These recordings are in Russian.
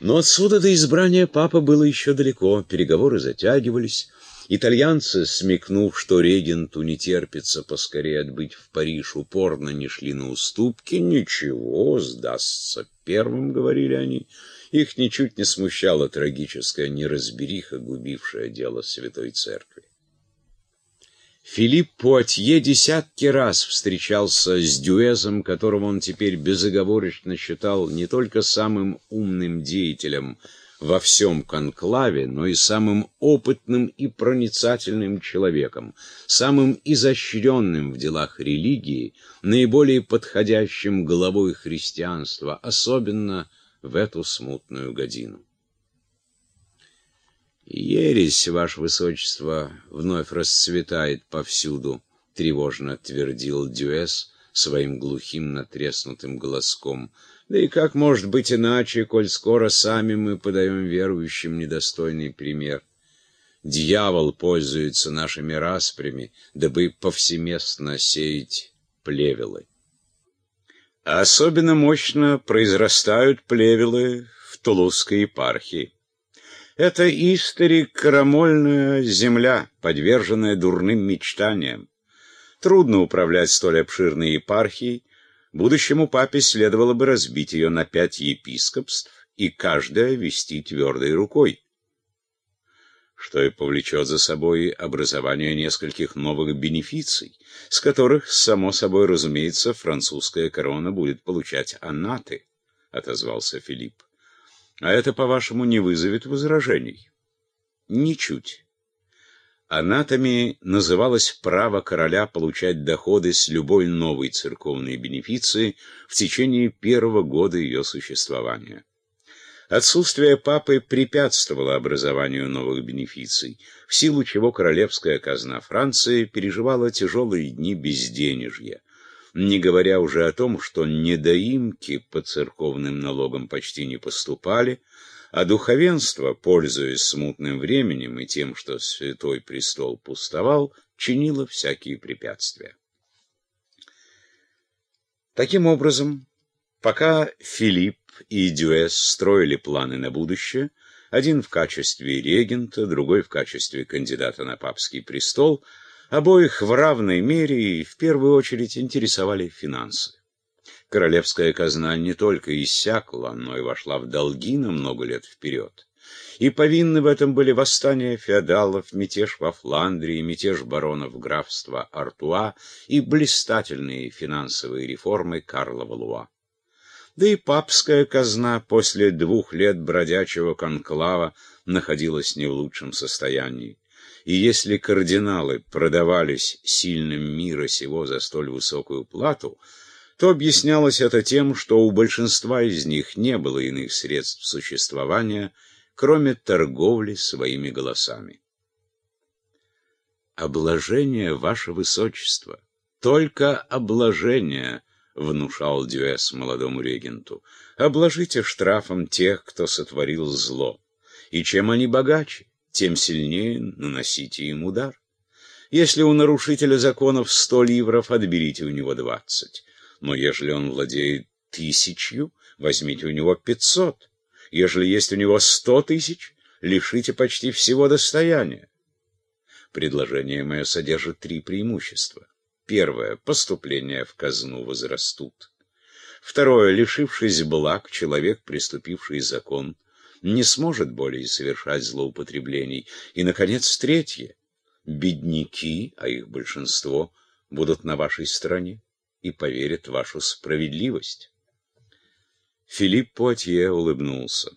Но отсюда до избрания папы было еще далеко, переговоры затягивались. Итальянцы, смекнув, что регенту не терпится поскорее отбыть в Париж, упорно не шли на уступки. «Ничего, сдастся первым», — говорили они. Их ничуть не смущала трагическая неразбериха, губившая дело Святой Церкви. Филипп Пуатье десятки раз встречался с Дюэзом, которого он теперь безоговорочно считал не только самым умным деятелем во всем конклаве, но и самым опытным и проницательным человеком, самым изощренным в делах религии, наиболее подходящим главой христианства, особенно в эту смутную годину. «Ересь, ваше высочество, вновь расцветает повсюду», — тревожно твердил Дюэс своим глухим натреснутым голоском. «Да и как может быть иначе, коль скоро сами мы подаем верующим недостойный пример? Дьявол пользуется нашими распрями, дабы повсеместно сеять плевелы. особенно мощно произрастают плевелы в Тулузской епархии. Это историк крамольная земля, подверженная дурным мечтаниям. Трудно управлять столь обширной епархией. Будущему папе следовало бы разбить ее на пять епископств и каждое вести твердой рукой, что и повлечет за собой образование нескольких новых бенефиций, с которых, само собой разумеется, французская корона будет получать анаты, — отозвался Филипп. А это, по-вашему, не вызовет возражений? Ничуть. Анатами называлось право короля получать доходы с любой новой церковной бенефиции в течение первого года ее существования. Отсутствие папы препятствовало образованию новых бенефиций, в силу чего королевская казна Франции переживала тяжелые дни безденежья, не говоря уже о том, что недоимки по церковным налогам почти не поступали, а духовенство, пользуясь смутным временем и тем, что святой престол пустовал, чинило всякие препятствия. Таким образом, пока Филипп и Дюэс строили планы на будущее, один в качестве регента, другой в качестве кандидата на папский престол – Обоих в равной мере и в первую очередь интересовали финансы. Королевская казна не только иссякла, но и вошла в долги на много лет вперед. И повинны в этом были восстания феодалов, мятеж во Фландрии, мятеж баронов графства Артуа и блистательные финансовые реформы Карла Валуа. Да и папская казна после двух лет бродячего конклава находилась не в лучшем состоянии и если кардиналы продавались сильным мира сего за столь высокую плату, то объяснялось это тем, что у большинства из них не было иных средств существования, кроме торговли своими голосами. «Обложение, ваше высочество, только обложение», — внушал Дюэс молодому регенту. «Обложите штрафом тех, кто сотворил зло. И чем они богаче? Тем сильнее наносите им удар. Если у нарушителя законов сто ливров, отберите у него двадцать. Но ежели он владеет тысячью, возьмите у него пятьсот. Ежели есть у него сто тысяч, лишите почти всего достояния. Предложение мое содержит три преимущества. Первое — поступления в казну возрастут. Второе — лишившись благ, человек, приступивший закон, не сможет более совершать злоупотреблений. И, наконец, третье. Бедняки, а их большинство, будут на вашей стороне и поверят в вашу справедливость. Филипп Пуатье улыбнулся.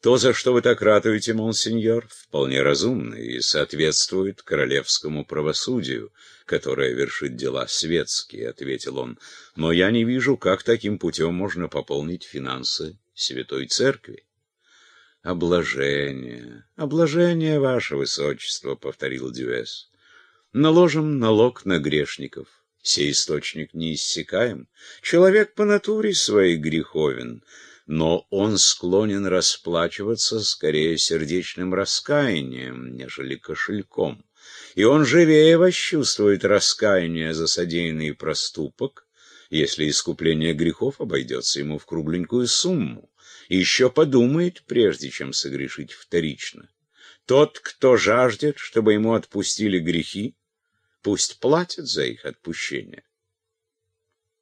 То, за что вы так ратуете, монсеньор, вполне разумно и соответствует королевскому правосудию, которое вершит дела светские, — ответил он. Но я не вижу, как таким путем можно пополнить финансы Святой Церкви. «Обложение, обложение, ваше высочество», — повторил Дюэс. «Наложим налог на грешников. Сей источник не иссякаем. Человек по натуре своей греховен, но он склонен расплачиваться скорее сердечным раскаянием, нежели кошельком. И он живее восчувствует раскаяние за содеянный проступок, если искупление грехов обойдется ему в кругленькую сумму, и еще подумает, прежде чем согрешить вторично. Тот, кто жаждет, чтобы ему отпустили грехи, пусть платит за их отпущение.